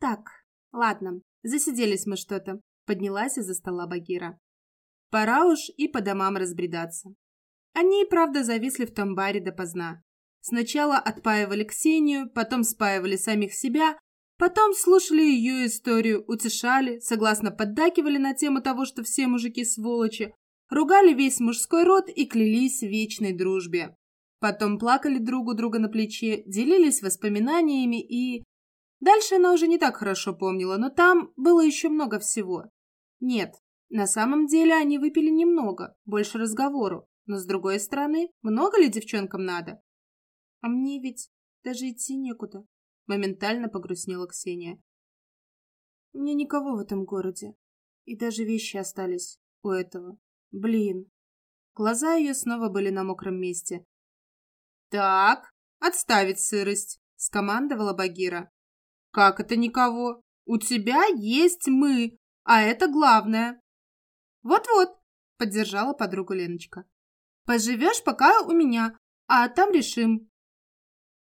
Так, ладно, засиделись мы что-то. Поднялась из-за стола Багира. Пора уж и по домам разбредаться. Они и правда зависли в том баре допоздна. Сначала отпаивали Ксению, потом спаивали самих себя, потом слушали ее историю, утешали, согласно поддакивали на тему того, что все мужики сволочи, ругали весь мужской род и клялись в вечной дружбе. Потом плакали друг у друга на плече, делились воспоминаниями и... Дальше она уже не так хорошо помнила, но там было еще много всего. Нет, на самом деле они выпили немного, больше разговору. Но с другой стороны, много ли девчонкам надо? А мне ведь даже идти некуда. Моментально погрустнела Ксения. Мне никого в этом городе. И даже вещи остались у этого. Блин. Глаза ее снова были на мокром месте. «Так, отставить сырость», — скомандовала Багира. «Как это никого? У тебя есть мы, а это главное». «Вот-вот», — поддержала подругу Леночка. «Поживешь пока у меня, а там решим».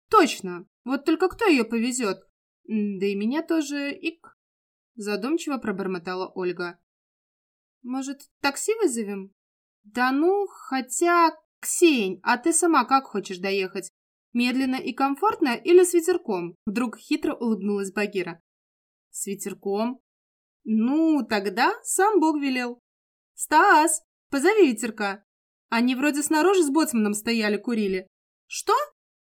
«Точно, вот только кто ее повезет? Да и меня тоже ик», — задумчиво пробормотала Ольга. «Может, такси вызовем?» «Да ну, хотя «Ксень, а ты сама как хочешь доехать? Медленно и комфортно или с ветерком?» Вдруг хитро улыбнулась Багира. «С ветерком?» «Ну, тогда сам Бог велел». «Стас, позови ветерка. Они вроде снаружи с боцманом стояли, курили». «Что?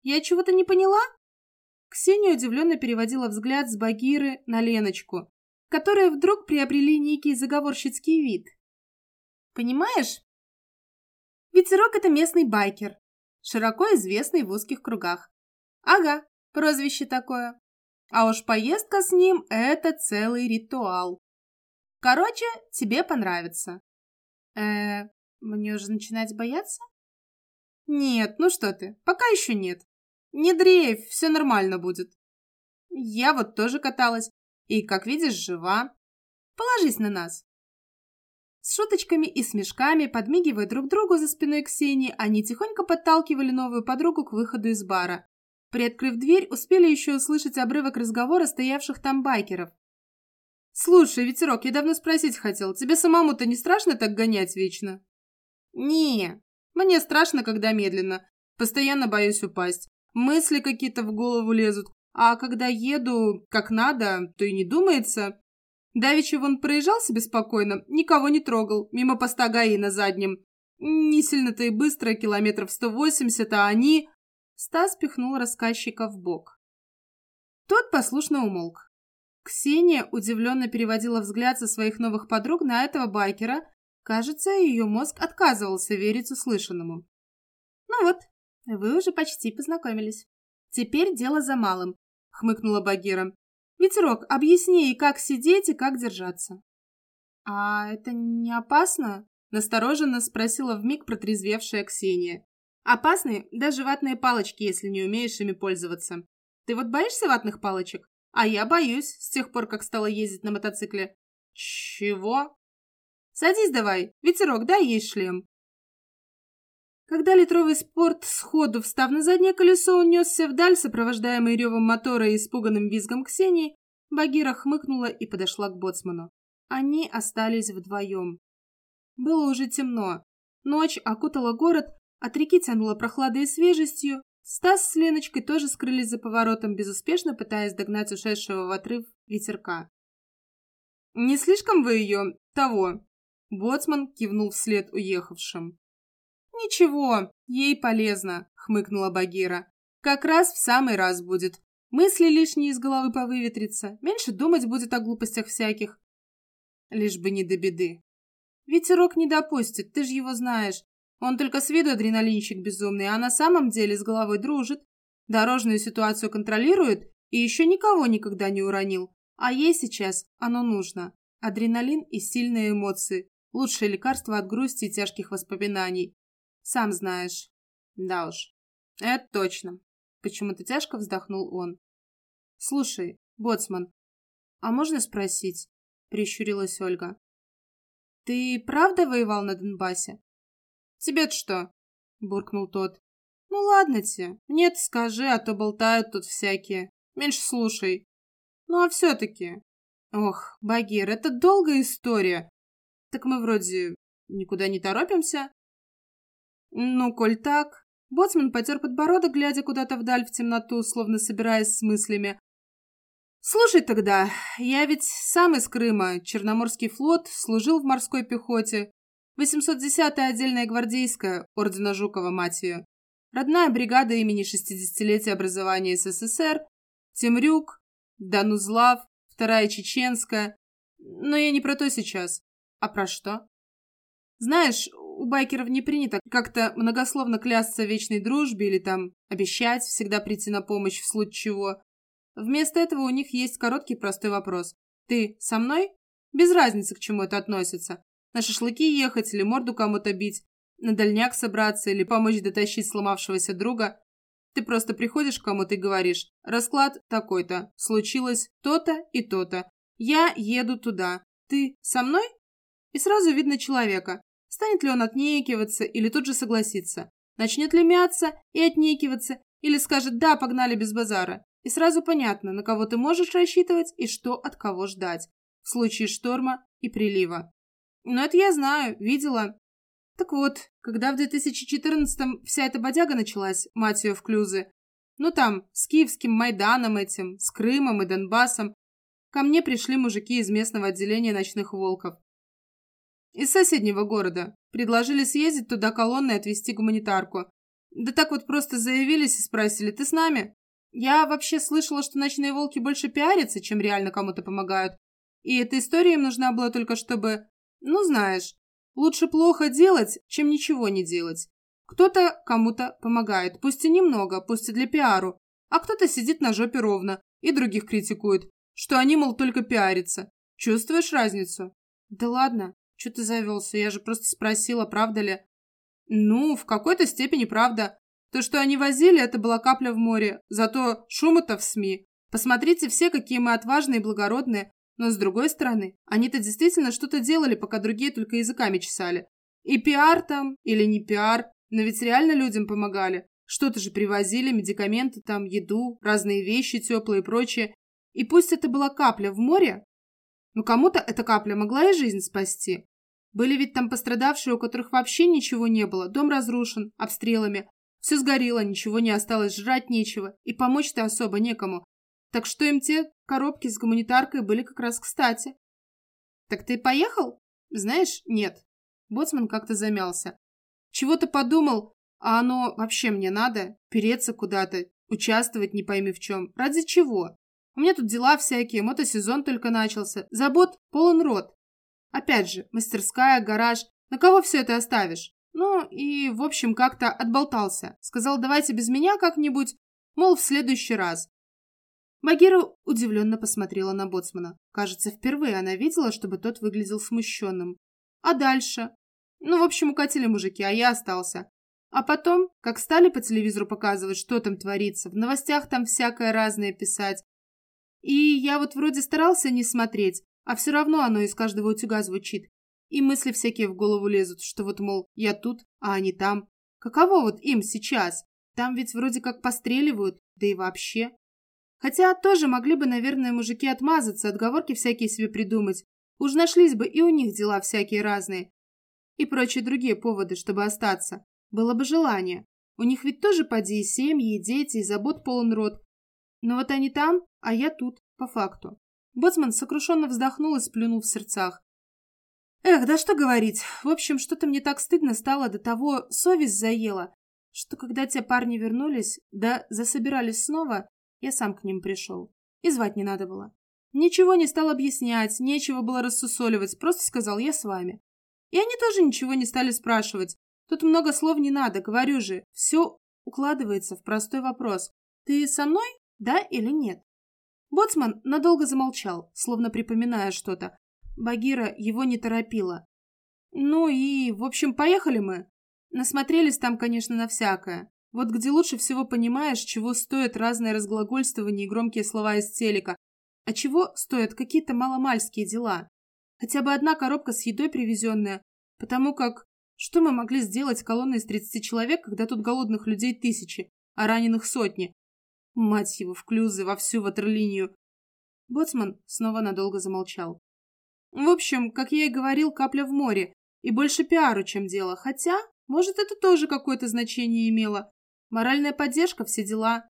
Я чего-то не поняла?» Ксения удивленно переводила взгляд с Багиры на Леночку, которые вдруг приобрели некий заговорщицкий вид. «Понимаешь, Ветерок – это местный байкер, широко известный в узких кругах. Ага, прозвище такое. А уж поездка с ним – это целый ритуал. Короче, тебе понравится. Э, мне уже начинать бояться? Нет, ну что ты, пока еще нет. Не дрейф, все нормально будет. Я вот тоже каталась, и, как видишь, жива. Положись на нас. С шуточками и смешками, подмигивая друг другу за спиной Ксении, они тихонько подталкивали новую подругу к выходу из бара. Приоткрыв дверь, успели еще услышать обрывок разговора стоявших там байкеров. «Слушай, Ветерок, я давно спросить хотел, тебе самому-то не страшно так гонять вечно?» «Не, мне страшно, когда медленно. Постоянно боюсь упасть. Мысли какие-то в голову лезут. А когда еду как надо, то и не думается. Давичи вон проезжал себе спокойно, никого не трогал, мимо поста ГАИ на заднем. Не сильно-то и быстро, километров 180, а они... Стас пихнул рассказчика в бок. Тот послушно умолк. Ксения удивленно переводила взгляд со своих новых подруг на этого байкера. Кажется, ее мозг отказывался верить услышанному. «Ну вот, вы уже почти познакомились. Теперь дело за малым», — хмыкнула Багира. Ветерок, объясни ей, как сидеть и как держаться. А это не опасно? Настороженно спросила вмиг протрезвевшая Ксения. Опасны даже ватные палочки, если не умеешь ими пользоваться. Ты вот боишься ватных палочек? А я боюсь, с тех пор, как стала ездить на мотоцикле. Чего? Садись давай, ветерок, дай ей шлем. Когда литровый спорт сходу, встав на заднее колесо, унесся вдаль, сопровождаемый ревом мотора и испуганным визгом Ксении, Багира хмыкнула и подошла к боцману. Они остались вдвоем. Было уже темно. Ночь окутала город, от реки тянула прохладой и свежестью. Стас с Леночкой тоже скрылись за поворотом, безуспешно пытаясь догнать ушедшего в отрыв ветерка. «Не слишком вы ее... того?» Боцман кивнул вслед уехавшим. «Ничего, ей полезно», — хмыкнула Багира. «Как раз в самый раз будет. Мысли лишние из головы повыветрятся, меньше думать будет о глупостях всяких. Лишь бы не до беды. Ветерок не допустит, ты же его знаешь. Он только с виду адреналинщик безумный, а на самом деле с головой дружит. Дорожную ситуацию контролирует и еще никого никогда не уронил. А ей сейчас оно нужно. Адреналин и сильные эмоции. Лучшее лекарство от грусти и тяжких воспоминаний. Сам знаешь. Да уж. Это точно. Почему-то тяжко вздохнул он. Слушай, боцман, а можно спросить? Прищурилась Ольга. Ты правда воевал на Донбассе? Тебе-то что? Буркнул тот. Ну ладно тебе. Нет, скажи, а то болтают тут всякие. Меньше слушай. Ну а все-таки... Ох, Багир, это долгая история. Так мы вроде никуда не торопимся. Ну, коль так... Боцман потер подбородок, глядя куда-то вдаль в темноту, словно собираясь с мыслями. «Слушай тогда, я ведь сам из Крыма, Черноморский флот, служил в морской пехоте. 810-я отдельная гвардейская, ордена Жукова, мать ее. Родная бригада имени 60-летия образования СССР, Темрюк, Данузлав, вторая чеченская. Но я не про то сейчас. А про что? Знаешь, у байкеров не принято как-то многословно клясться вечной дружбе или там обещать всегда прийти на помощь в случае чего. Вместо этого у них есть короткий простой вопрос. «Ты со мной?» Без разницы, к чему это относится. На шашлыки ехать или морду кому-то бить, на дальняк собраться или помочь дотащить сломавшегося друга. Ты просто приходишь к кому-то и говоришь, расклад такой-то, случилось то-то и то-то. Я еду туда. Ты со мной? И сразу видно человека. Станет ли он отнекиваться или тут же согласиться? Начнет ли мяться и отнекиваться, или скажет «да, погнали без базара». И сразу понятно, на кого ты можешь рассчитывать и что от кого ждать в случае шторма и прилива. Но это я знаю, видела. Так вот, когда в 2014-м вся эта бодяга началась, мать ее в клюзы, ну там, с киевским Майданом этим, с Крымом и Донбассом, ко мне пришли мужики из местного отделения ночных волков. Из соседнего города. Предложили съездить туда колонной и отвезти гуманитарку. Да так вот просто заявились и спросили, ты с нами? Я вообще слышала, что ночные волки больше пиарятся, чем реально кому-то помогают. И эта история им нужна была только чтобы... Ну, знаешь, лучше плохо делать, чем ничего не делать. Кто-то кому-то помогает, пусть и немного, пусть и для пиару, а кто-то сидит на жопе ровно и других критикует, что они, мол, только пиарятся. Чувствуешь разницу? Да ладно, что ты завелся? Я же просто спросила, правда ли. Ну, в какой-то степени правда. То, что они возили, это была капля в море. Зато шума-то в СМИ. Посмотрите все, какие мы отважные и благородные. Но с другой стороны, они-то действительно что-то делали, пока другие только языками чесали. И пиар там, или не пиар, но ведь реально людям помогали. Что-то же привозили, медикаменты там, еду, разные вещи теплые и прочее. И пусть это была капля в море, но кому-то эта капля могла и жизнь спасти. Были ведь там пострадавшие, у которых вообще ничего не было, дом разрушен, обстрелами. Все сгорело, ничего не осталось, жрать нечего, и помочь-то особо некому. Так что им те коробки с гуманитаркой были как раз кстати. «Так ты поехал?» «Знаешь, нет». Боцман как-то замялся. «Чего-то подумал, а оно вообще мне надо? Переться куда-то, участвовать не пойми в чем. Ради чего? У меня тут дела всякие, мотосезон только начался. Забот полон рот. Опять же, мастерская, гараж. На кого все это оставишь? Ну и, в общем, как-то отболтался. Сказал, давайте без меня как-нибудь, мол, в следующий раз. Багира удивленно посмотрела на Боцмана. Кажется, впервые она видела, чтобы тот выглядел смущенным. А дальше? Ну, в общем, укатили мужики, а я остался. А потом, как стали по телевизору показывать, что там творится, в новостях там всякое разное писать, и я вот вроде старался не смотреть, а все равно оно из каждого утюга звучит. И мысли всякие в голову лезут, что вот, мол, я тут, а они там. Каково вот им сейчас? Там ведь вроде как постреливают, да и вообще. Хотя тоже могли бы, наверное, мужики отмазаться, отговорки всякие себе придумать. Уж нашлись бы и у них дела всякие разные. И прочие другие поводы, чтобы остаться. Было бы желание. У них ведь тоже поди и семьи, и дети, и забот полон рот. Но вот они там, а я тут, по факту. Боцман сокрушенно вздохнул и сплюнул в сердцах. Эх, да что говорить. В общем, что-то мне так стыдно стало, до того совесть заела, что когда те парни вернулись, да засобирались снова, я сам к ним пришел. И звать не надо было. Ничего не стал объяснять, нечего было рассусоливать, просто сказал «я с вами». И они тоже ничего не стали спрашивать. Тут много слов не надо, говорю же, все укладывается в простой вопрос. «Ты со мной?» Да или нет? Боцман надолго замолчал, словно припоминая что-то. Багира его не торопила. Ну и, в общем, поехали мы. Насмотрелись там, конечно, на всякое. Вот где лучше всего понимаешь, чего стоят разные разглагольствования и громкие слова из телека, а чего стоят какие-то маломальские дела. Хотя бы одна коробка с едой привезенная, потому как что мы могли сделать колонной из 30 человек, когда тут голодных людей тысячи, а раненых сотни, Мать его, в клюзы во всю ватерлинию. Боцман снова надолго замолчал. В общем, как я и говорил, капля в море. И больше пиару, чем дело. Хотя, может, это тоже какое-то значение имело. Моральная поддержка, все дела.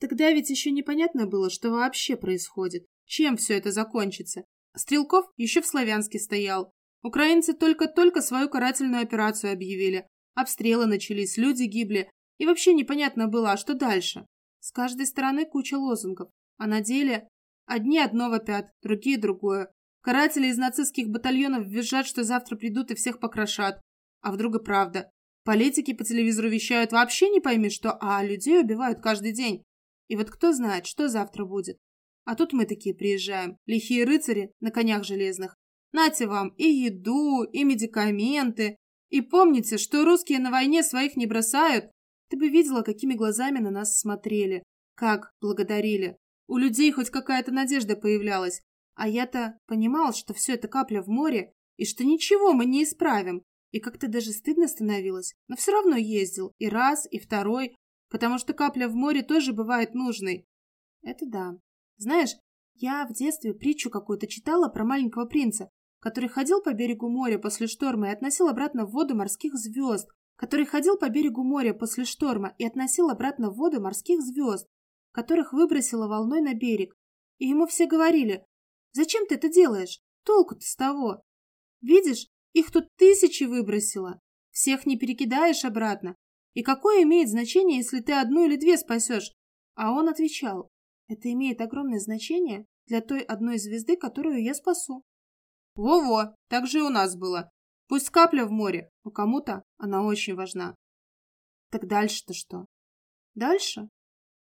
Тогда ведь еще непонятно было, что вообще происходит. Чем все это закончится. Стрелков еще в Славянске стоял. Украинцы только-только свою карательную операцию объявили. Обстрелы начались, люди гибли. И вообще непонятно было, а что дальше. С каждой стороны куча лозунгов. А на деле одни одно вопят, другие другое. Каратели из нацистских батальонов визжат, что завтра придут и всех покрошат. А вдруг и правда. Политики по телевизору вещают вообще не пойми что, а людей убивают каждый день. И вот кто знает, что завтра будет. А тут мы такие приезжаем, лихие рыцари на конях железных. Нате вам и еду, и медикаменты. И помните, что русские на войне своих не бросают. Ты бы видела, какими глазами на нас смотрели. Как благодарили. У людей хоть какая-то надежда появлялась. А я-то понимал, что все это капля в море, и что ничего мы не исправим. И как-то даже стыдно становилось. Но все равно ездил. И раз, и второй. Потому что капля в море тоже бывает нужной. Это да. Знаешь, я в детстве притчу какую-то читала про маленького принца, который ходил по берегу моря после шторма и относил обратно в воду морских звезд, который ходил по берегу моря после шторма и относил обратно в воду морских звезд, которых выбросило волной на берег. И ему все говорили, «Зачем ты это делаешь? Толку-то с того? Видишь, их тут тысячи выбросило. Всех не перекидаешь обратно. И какое имеет значение, если ты одну или две спасешь?» А он отвечал, это имеет огромное значение для той одной звезды, которую я спасу. Во-во, так же и у нас было. Пусть капля в море, но кому-то она очень важна. Так дальше-то что? Дальше?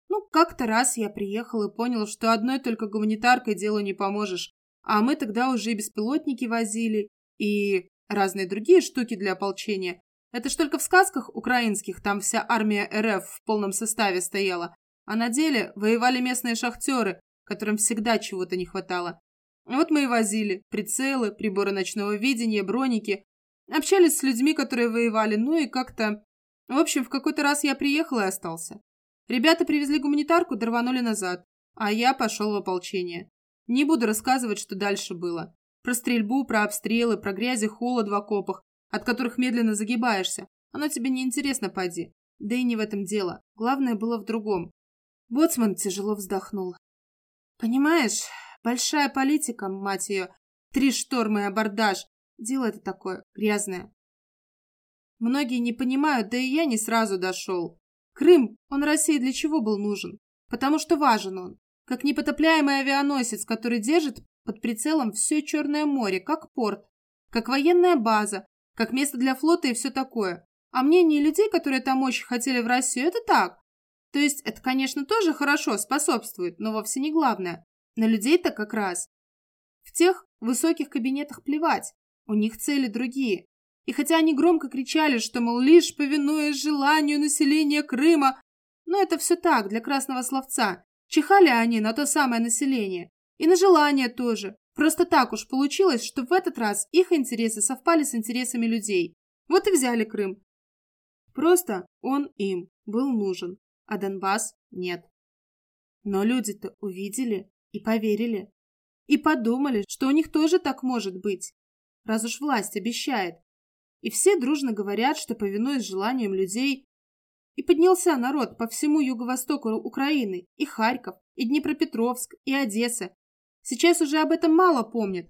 Ну, как-то раз я приехал и понял, что одной только гуманитаркой делу не поможешь. А мы тогда уже и беспилотники возили, и разные другие штуки для ополчения. Это ж только в сказках украинских там вся армия РФ в полном составе стояла, а на деле воевали местные шахтеры, которым всегда чего-то не хватало. Вот мы и возили прицелы, приборы ночного видения, броники. Общались с людьми, которые воевали, ну и как-то... В общем, в какой-то раз я приехал и остался. Ребята привезли гуманитарку, дорванули назад, а я пошел в ополчение. Не буду рассказывать, что дальше было. Про стрельбу, про обстрелы, про грязь и холод в окопах, от которых медленно загибаешься. Оно тебе не интересно, поди. Да и не в этом дело. Главное было в другом. Боцман тяжело вздохнул. Понимаешь, большая политика, мать ее, три шторма и абордаж. Дело это такое грязное. Многие не понимают, да и я не сразу дошел. Крым, он России для чего был нужен? Потому что важен он. Как непотопляемый авианосец, который держит под прицелом все Черное море, как порт, как военная база, как место для флота и все такое. А мнение людей, которые там очень хотели в Россию, это так, то есть это, конечно, тоже хорошо, способствует, но вовсе не главное. На людей-то как раз. В тех высоких кабинетах плевать, у них цели другие. И хотя они громко кричали, что, мол, лишь повинуясь желанию населения Крыма, но это все так, для красного словца. Чихали они на то самое население. И на желание тоже. Просто так уж получилось, что в этот раз их интересы совпали с интересами людей. Вот и взяли Крым. Просто он им был нужен а Донбасс нет. Но люди-то увидели и поверили. И подумали, что у них тоже так может быть, раз уж власть обещает. И все дружно говорят, что повинуясь желаниям людей. И поднялся народ по всему юго-востоку Украины, и Харьков, и Днепропетровск, и Одесса. Сейчас уже об этом мало помнят.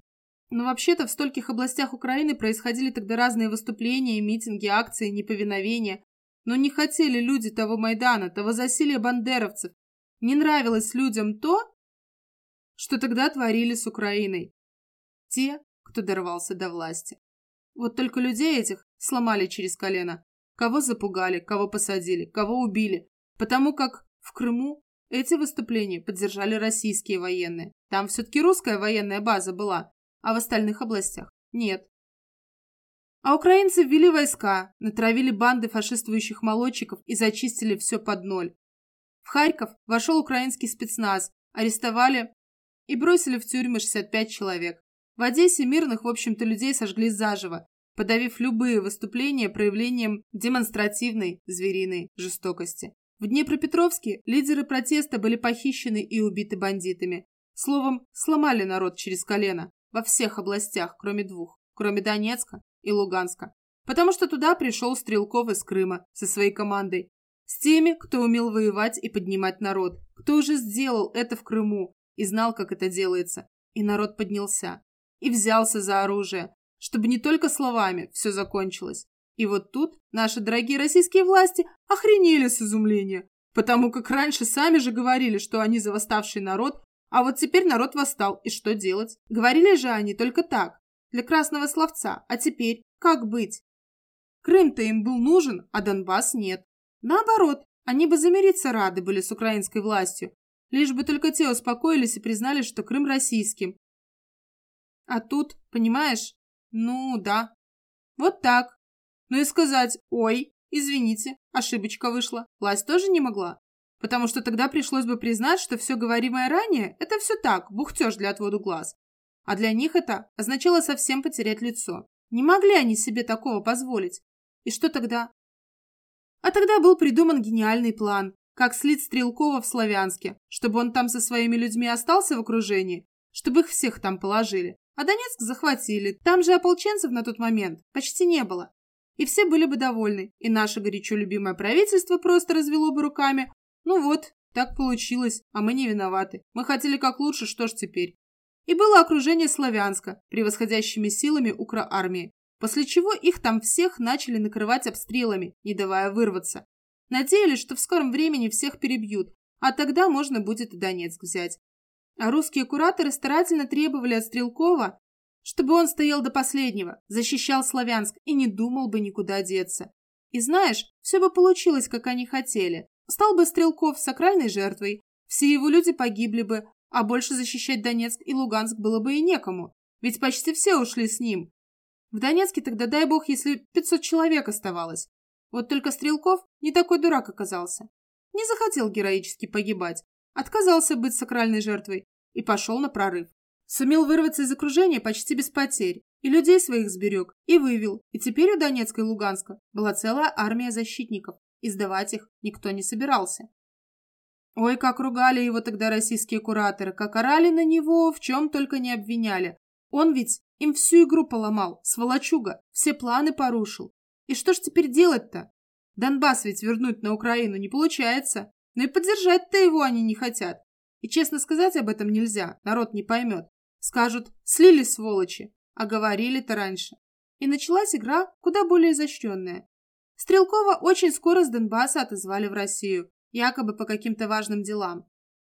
Но вообще-то в стольких областях Украины происходили тогда разные выступления, митинги, акции, неповиновения. Но не хотели люди того Майдана, того засилия бандеровцев. Не нравилось людям то, что тогда творили с Украиной. Те, кто дорвался до власти. Вот только людей этих сломали через колено. Кого запугали, кого посадили, кого убили. Потому как в Крыму эти выступления поддержали российские военные. Там все-таки русская военная база была, а в остальных областях нет. А украинцы ввели войска, натравили банды фашистующих молодчиков и зачистили все под ноль. В Харьков вошел украинский спецназ, арестовали и бросили в тюрьмы 65 человек. В Одессе мирных, в общем-то, людей сожгли заживо, подавив любые выступления проявлением демонстративной звериной жестокости. В Днепропетровске лидеры протеста были похищены и убиты бандитами. Словом, сломали народ через колено во всех областях, кроме двух, кроме Донецка и Луганска. Потому что туда пришел Стрелков из Крыма со своей командой. С теми, кто умел воевать и поднимать народ, кто уже сделал это в Крыму и знал, как это делается. И народ поднялся. И взялся за оружие, чтобы не только словами все закончилось. И вот тут наши дорогие российские власти охренели с изумления, потому как раньше сами же говорили, что они за восставший народ а вот теперь народ восстал, и что делать? Говорили же они только так, для красного словца, а теперь как быть? Крым-то им был нужен, а Донбасс нет. Наоборот, они бы замириться рады были с украинской властью, лишь бы только те успокоились и признали, что Крым российским. А тут, понимаешь, ну да, вот так. Ну и сказать, ой, извините, ошибочка вышла, власть тоже не могла потому что тогда пришлось бы признать, что все говоримое ранее – это все так, бухтеж для отводу глаз. А для них это означало совсем потерять лицо. Не могли они себе такого позволить. И что тогда? А тогда был придуман гениальный план, как слить Стрелкова в Славянске, чтобы он там со своими людьми остался в окружении, чтобы их всех там положили. А Донецк захватили, там же ополченцев на тот момент почти не было. И все были бы довольны, и наше горячо любимое правительство просто развело бы руками, ну вот, так получилось, а мы не виноваты. Мы хотели как лучше, что ж теперь. И было окружение Славянска, превосходящими силами Украармии, после чего их там всех начали накрывать обстрелами, не давая вырваться. Надеялись, что в скором времени всех перебьют, а тогда можно будет и Донецк взять. А русские кураторы старательно требовали от Стрелкова, чтобы он стоял до последнего, защищал Славянск и не думал бы никуда деться. И знаешь, все бы получилось, как они хотели. Стал бы Стрелков сакральной жертвой, все его люди погибли бы, а больше защищать Донецк и Луганск было бы и некому, ведь почти все ушли с ним. В Донецке тогда, дай бог, если 500 человек оставалось. Вот только Стрелков не такой дурак оказался. Не захотел героически погибать, отказался быть сакральной жертвой и пошел на прорыв. Сумел вырваться из окружения почти без потерь, и людей своих сберег, и вывел, и теперь у Донецка и Луганска была целая армия защитников, и сдавать их никто не собирался. Ой, как ругали его тогда российские кураторы, как орали на него, в чем только не обвиняли. Он ведь им всю игру поломал, сволочуга, все планы порушил. И что ж теперь делать-то? Донбасс ведь вернуть на Украину не получается, но и поддержать-то его они не хотят. И честно сказать об этом нельзя, народ не поймет. Скажут, слили сволочи, а говорили-то раньше. И началась игра куда более изощренная. Стрелкова очень скоро с Донбасса отозвали в Россию, якобы по каким-то важным делам.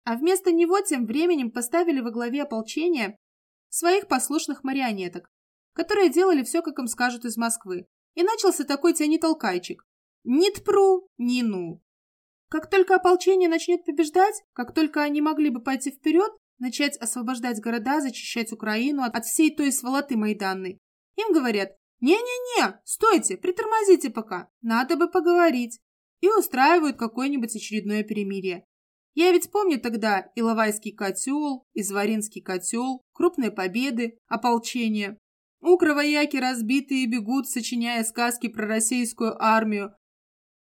А вместо него тем временем поставили во главе ополчения своих послушных марионеток, которые делали все, как им скажут из Москвы. И начался такой тяни-толкайчик. Ни тпру, ни ну. Как только ополчение начнет побеждать, как только они могли бы пойти вперед, начать освобождать города, зачищать Украину от всей той сволоты майданной, им говорят, «Не-не-не, стойте, притормозите пока, надо бы поговорить». И устраивают какое-нибудь очередное перемирие. Я ведь помню тогда Иловайский котел, Изваринский котел, крупные победы, ополчение. Укровояки разбитые бегут, сочиняя сказки про российскую армию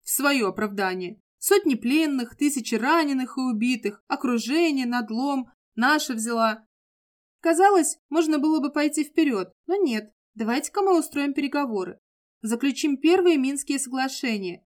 в свое оправдание. Сотни пленных, тысячи раненых и убитых, окружение, надлом, наша взяла. Казалось, можно было бы пойти вперед, но нет. Давайте-ка мы устроим переговоры. Заключим первые Минские соглашения.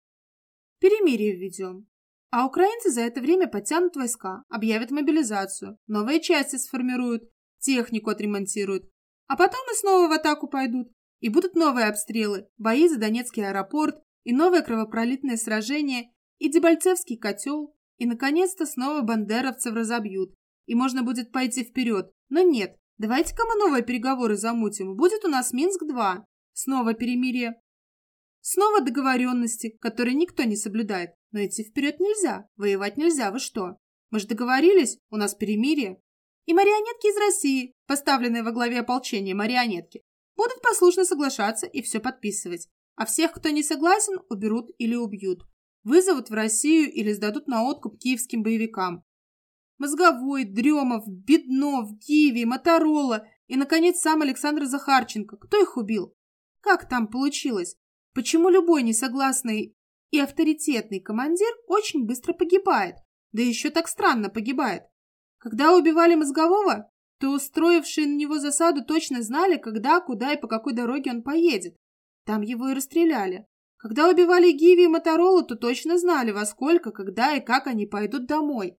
Перемирие введем. А украинцы за это время подтянут войска, объявят мобилизацию, новые части сформируют, технику отремонтируют. А потом и снова в атаку пойдут. И будут новые обстрелы, бои за Донецкий аэропорт, и новое кровопролитное сражение, и Дебальцевский котел, и, наконец-то, снова бандеровцев разобьют. И можно будет пойти вперед. Но нет, Давайте-ка мы новые переговоры замутим. Будет у нас Минск-2. Снова перемирие. Снова договоренности, которые никто не соблюдает. Но идти вперед нельзя. Воевать нельзя. Вы что? Мы же договорились. У нас перемирие. И марионетки из России, поставленные во главе ополчения марионетки, будут послушно соглашаться и все подписывать. А всех, кто не согласен, уберут или убьют. Вызовут в Россию или сдадут на откуп киевским боевикам. Мозговой, Дремов, Беднов, Киви, Моторола и, наконец, сам Александр Захарченко. Кто их убил? Как там получилось? Почему любой несогласный и авторитетный командир очень быстро погибает? Да еще так странно погибает. Когда убивали мозгового, то устроившие на него засаду точно знали, когда, куда и по какой дороге он поедет. Там его и расстреляли. Когда убивали Гиви и Моторолу, то точно знали, во сколько, когда и как они пойдут домой.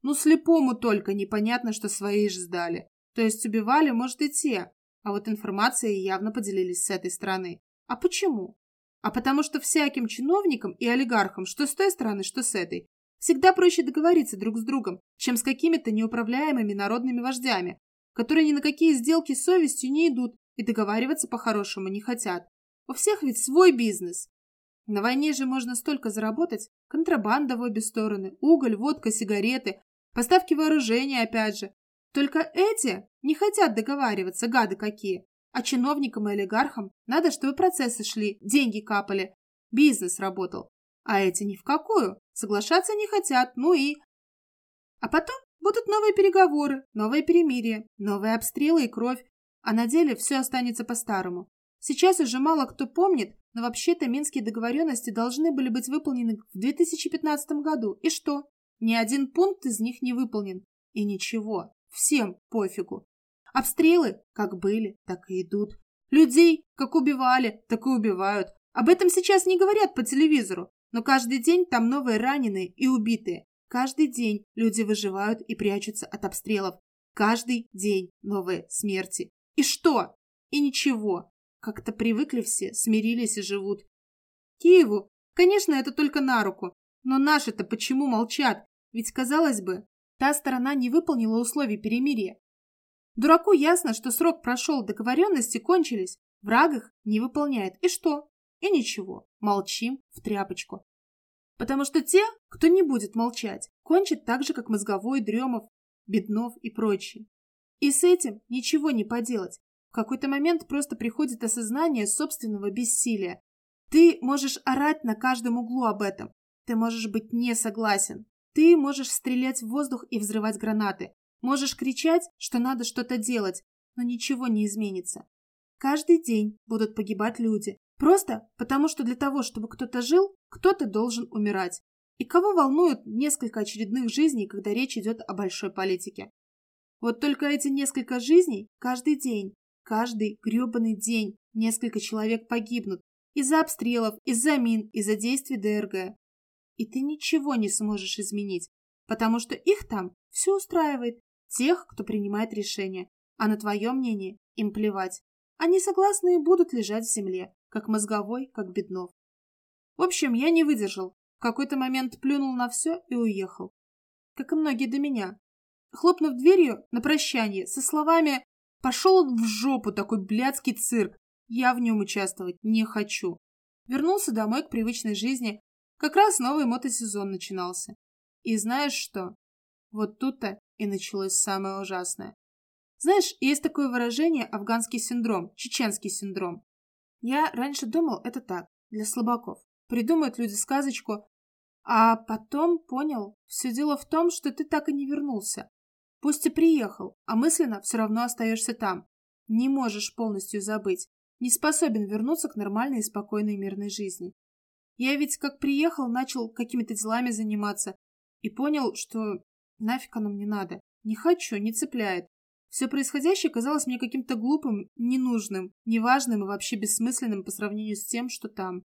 Ну, слепому только непонятно, что свои же сдали. То есть убивали, может, и те. А вот информацией явно поделились с этой стороны. А почему? А потому что всяким чиновникам и олигархам, что с той стороны, что с этой, всегда проще договориться друг с другом, чем с какими-то неуправляемыми народными вождями, которые ни на какие сделки с совестью не идут и договариваться по-хорошему не хотят. У всех ведь свой бизнес. На войне же можно столько заработать. Контрабанда в обе стороны, уголь, водка, сигареты, поставки вооружения опять же. Только эти не хотят договариваться, гады какие. А чиновникам и олигархам надо, чтобы процессы шли, деньги капали, бизнес работал. А эти ни в какую, соглашаться не хотят, ну и... А потом будут новые переговоры, новые перемирия, новые обстрелы и кровь, а на деле все останется по-старому. Сейчас уже мало кто помнит, но вообще-то минские договоренности должны были быть выполнены в 2015 году. И что? Ни один пункт из них не выполнен. И ничего, всем пофигу. Обстрелы как были, так и идут. Людей как убивали, так и убивают. Об этом сейчас не говорят по телевизору, но каждый день там новые раненые и убитые. Каждый день люди выживают и прячутся от обстрелов. Каждый день новые смерти. И что? И ничего. Как-то привыкли все, смирились и живут. Киеву, конечно, это только на руку. Но наши-то почему молчат? Ведь, казалось бы, та сторона не выполнила условий перемирия. Дураку ясно, что срок прошел, договоренности кончились. Враг их не выполняет. И что? И ничего. Молчим в тряпочку. Потому что те, кто не будет молчать, кончат так же, как Мозговой, Дремов, Беднов и прочие. И с этим ничего не поделать. В какой-то момент просто приходит осознание собственного бессилия. Ты можешь орать на каждом углу об этом. Ты можешь быть не согласен. Ты можешь стрелять в воздух и взрывать гранаты. Можешь кричать, что надо что-то делать, но ничего не изменится. Каждый день будут погибать люди. Просто потому, что для того, чтобы кто-то жил, кто-то должен умирать. И кого волнуют несколько очередных жизней, когда речь идет о большой политике? Вот только эти несколько жизней каждый день, каждый гребаный день несколько человек погибнут из-за обстрелов, из-за мин, из-за действий ДРГ. И ты ничего не сможешь изменить, потому что их там все устраивает, тех, кто принимает решения, а на твое мнение им плевать. Они согласны будут лежать в земле, как мозговой, как беднов. В общем, я не выдержал. В какой-то момент плюнул на все и уехал. Как и многие до меня. Хлопнув дверью на прощание со словами «Пошел он в жопу, такой блядский цирк! Я в нем участвовать не хочу!» Вернулся домой к привычной жизни. Как раз новый мотосезон начинался. И знаешь что? Вот тут-то и началось самое ужасное. Знаешь, есть такое выражение «афганский синдром», «чеченский синдром». Я раньше думал, это так, для слабаков. Придумают люди сказочку, а потом понял, все дело в том, что ты так и не вернулся. Пусть и приехал, а мысленно все равно остаешься там. Не можешь полностью забыть, не способен вернуться к нормальной и спокойной мирной жизни. Я ведь как приехал, начал какими-то делами заниматься и понял, что Нафиг оно мне надо? Не хочу, не цепляет. Все происходящее казалось мне каким-то глупым, ненужным, неважным и вообще бессмысленным по сравнению с тем, что там.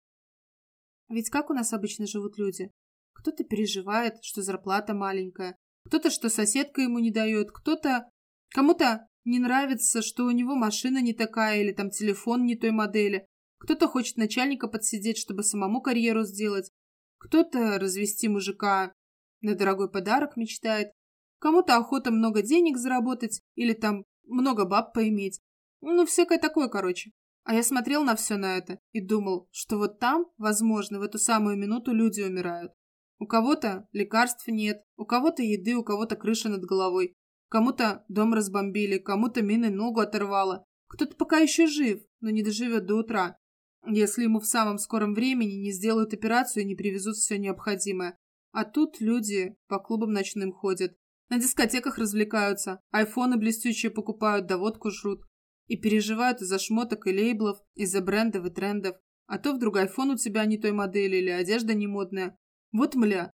Ведь как у нас обычно живут люди? Кто-то переживает, что зарплата маленькая, кто-то, что соседка ему не дает, кто-то... Кому-то не нравится, что у него машина не такая или там телефон не той модели, кто-то хочет начальника подсидеть, чтобы самому карьеру сделать, кто-то развести мужика на дорогой подарок мечтает. Кому-то охота много денег заработать или там много баб поиметь. Ну, всякое такое, короче. А я смотрел на все на это и думал, что вот там, возможно, в эту самую минуту люди умирают. У кого-то лекарств нет, у кого-то еды, у кого-то крыша над головой, кому-то дом разбомбили, кому-то мины ногу оторвало. Кто-то пока еще жив, но не доживет до утра, если ему в самом скором времени не сделают операцию и не привезут все необходимое. А тут люди по клубам ночным ходят, на дискотеках развлекаются, айфоны блестючие покупают, да водку жрут. И переживают из-за шмоток и лейблов, из-за брендов и трендов. А то вдруг айфон у тебя не той модели или одежда не модная. Вот мля.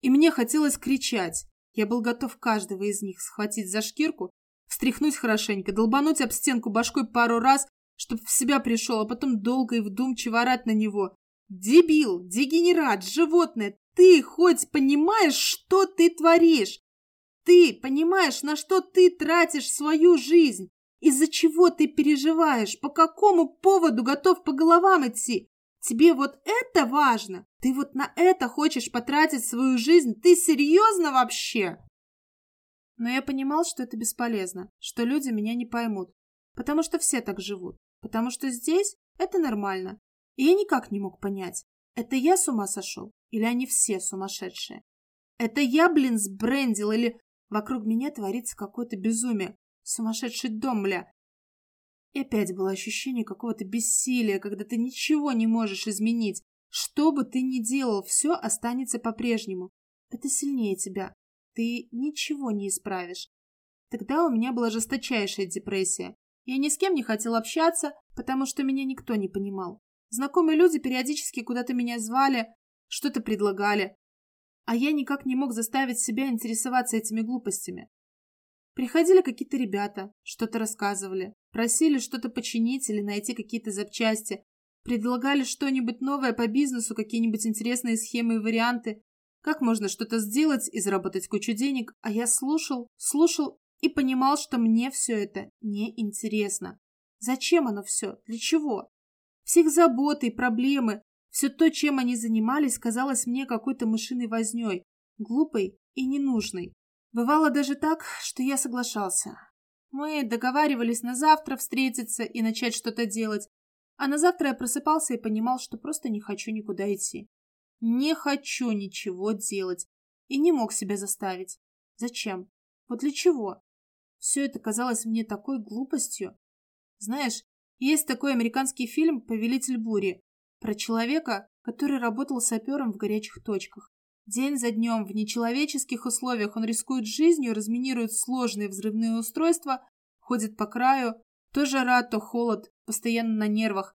И мне хотелось кричать. Я был готов каждого из них схватить за шкирку, встряхнуть хорошенько, долбануть об стенку башкой пару раз, чтоб в себя пришел, а потом долго и вдумчиво орать на него. «Дебил! Дегенерат! Животное! Ты хоть понимаешь, что ты творишь? Ты понимаешь, на что ты тратишь свою жизнь? Из-за чего ты переживаешь? По какому поводу готов по головам идти? Тебе вот это важно? Ты вот на это хочешь потратить свою жизнь? Ты серьезно вообще? Но я понимал, что это бесполезно, что люди меня не поймут, потому что все так живут, потому что здесь это нормально. И я никак не мог понять, это я с ума сошел или они все сумасшедшие? Это я, блин, сбрендил или вокруг меня творится какое-то безумие? Сумасшедший дом, бля. И опять было ощущение какого-то бессилия, когда ты ничего не можешь изменить. Что бы ты ни делал, все останется по-прежнему. Это сильнее тебя. Ты ничего не исправишь. Тогда у меня была жесточайшая депрессия. Я ни с кем не хотел общаться, потому что меня никто не понимал. Знакомые люди периодически куда-то меня звали, что-то предлагали. А я никак не мог заставить себя интересоваться этими глупостями. Приходили какие-то ребята, что-то рассказывали, просили что-то починить или найти какие-то запчасти, предлагали что-нибудь новое по бизнесу, какие-нибудь интересные схемы и варианты, как можно что-то сделать и заработать кучу денег, а я слушал, слушал и понимал, что мне все это неинтересно. Зачем оно все? Для чего? Все их заботы и проблемы, все то, чем они занимались, казалось мне какой-то мышиной вознёй, глупой и ненужной. Бывало даже так, что я соглашался. Мы договаривались на завтра встретиться и начать что-то делать, а на завтра я просыпался и понимал, что просто не хочу никуда идти. Не хочу ничего делать. И не мог себя заставить. Зачем? Вот для чего? Все это казалось мне такой глупостью. Знаешь, есть такой американский фильм «Повелитель бури» про человека, который работал сапером в горячих точках. День за днем в нечеловеческих условиях он рискует жизнью, разминирует сложные взрывные устройства, ходит по краю, то жара, то холод, постоянно на нервах.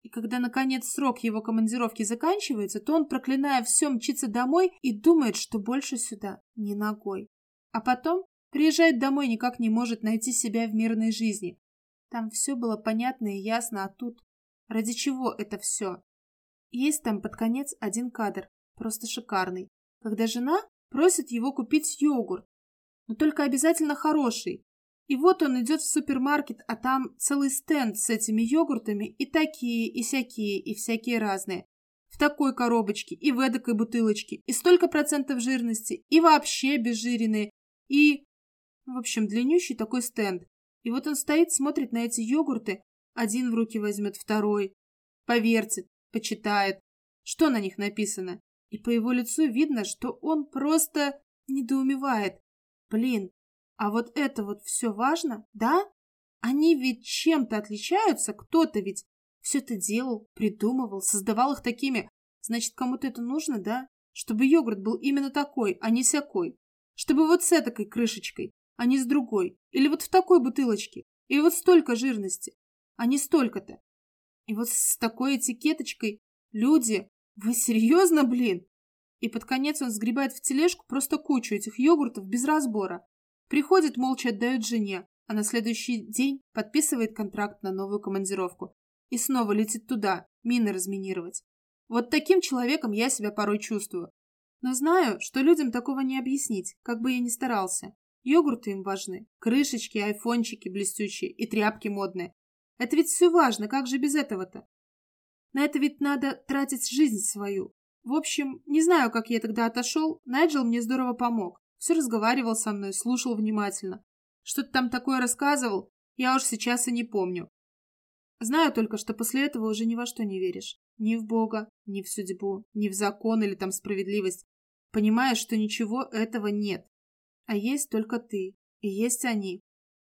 И когда, наконец, срок его командировки заканчивается, то он, проклиная все, мчится домой и думает, что больше сюда не ногой. А потом приезжает домой, никак не может найти себя в мирной жизни. Там все было понятно и ясно, а тут... Ради чего это все? Есть там под конец один кадр, просто шикарный, когда жена просит его купить йогурт, но только обязательно хороший, и вот он идет в супермаркет, а там целый стенд с этими йогуртами, и такие, и всякие, и всякие разные. В такой коробочке, и в эдакой бутылочке, и столько процентов жирности, и вообще безжиренные, и... В общем, длиннющий такой стенд. И вот он стоит, смотрит на эти йогурты, один в руки возьмет, второй, повертит, почитает, что на них написано. И по его лицу видно, что он просто недоумевает. Блин, а вот это вот все важно, да? Они ведь чем-то отличаются, кто-то ведь все это делал, придумывал, создавал их такими. Значит, кому-то это нужно, да? Чтобы йогурт был именно такой, а не сякой. Чтобы вот с этой крышечкой, а не с другой. Или вот в такой бутылочке. И вот столько жирности, а не столько-то. И вот с такой этикеточкой люди, вы серьезно, блин? И под конец он сгребает в тележку просто кучу этих йогуртов без разбора. Приходит, молча отдает жене, а на следующий день подписывает контракт на новую командировку. И снова летит туда, мины разминировать. Вот таким человеком я себя порой чувствую. Но знаю, что людям такого не объяснить, как бы я ни старался. Йогурты им важны, крышечки, айфончики блестючие и тряпки модные. Это ведь все важно, как же без этого-то? На это ведь надо тратить жизнь свою. В общем, не знаю, как я тогда отошел, Найджел мне здорово помог. Все разговаривал со мной, слушал внимательно. Что-то там такое рассказывал, я уж сейчас и не помню. Знаю только, что после этого уже ни во что не веришь. Ни в Бога, ни в судьбу, ни в закон или там справедливость. Понимаешь, что ничего этого нет. А есть только ты, и есть они.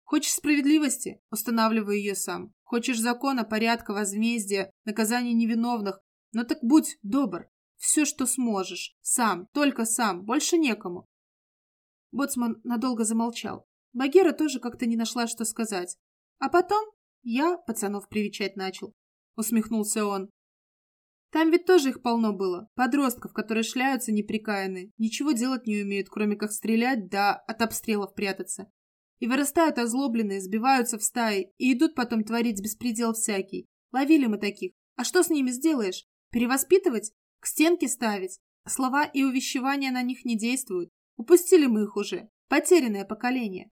Хочешь справедливости? Устанавливай ее сам. Хочешь закона, порядка, возмездия, наказания невиновных? Ну так будь добр. Все, что сможешь. Сам, только сам, больше некому. Боцман надолго замолчал. Багира тоже как-то не нашла, что сказать. А потом я пацанов привечать начал. Усмехнулся он. Там ведь тоже их полно было. Подростков, которые шляются неприкаянные, ничего делать не умеют, кроме как стрелять да от обстрелов прятаться. И вырастают озлобленные, сбиваются в стаи и идут потом творить беспредел всякий. Ловили мы таких. А что с ними сделаешь? Перевоспитывать? К стенке ставить? Слова и увещевания на них не действуют. Упустили мы их уже. Потерянное поколение.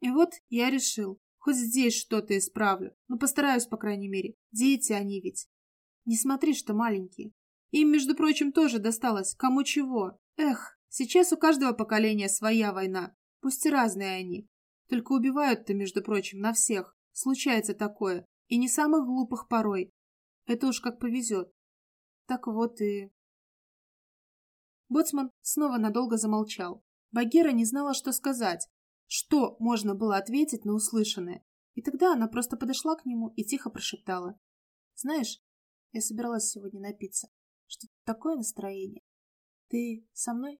И вот я решил, хоть здесь что-то исправлю. Ну, постараюсь, по крайней мере. Дети они ведь. Не смотри, что маленькие. Им, между прочим, тоже досталось. Кому чего. Эх, сейчас у каждого поколения своя война. Пусть и разные они. Только убивают-то, между прочим, на всех. Случается такое. И не самых глупых порой. Это уж как повезет. Так вот и... Боцман снова надолго замолчал. Багира не знала, что сказать. Что можно было ответить на услышанное? И тогда она просто подошла к нему и тихо прошептала. «Знаешь, я собиралась сегодня напиться. Что-то такое настроение. Ты со мной?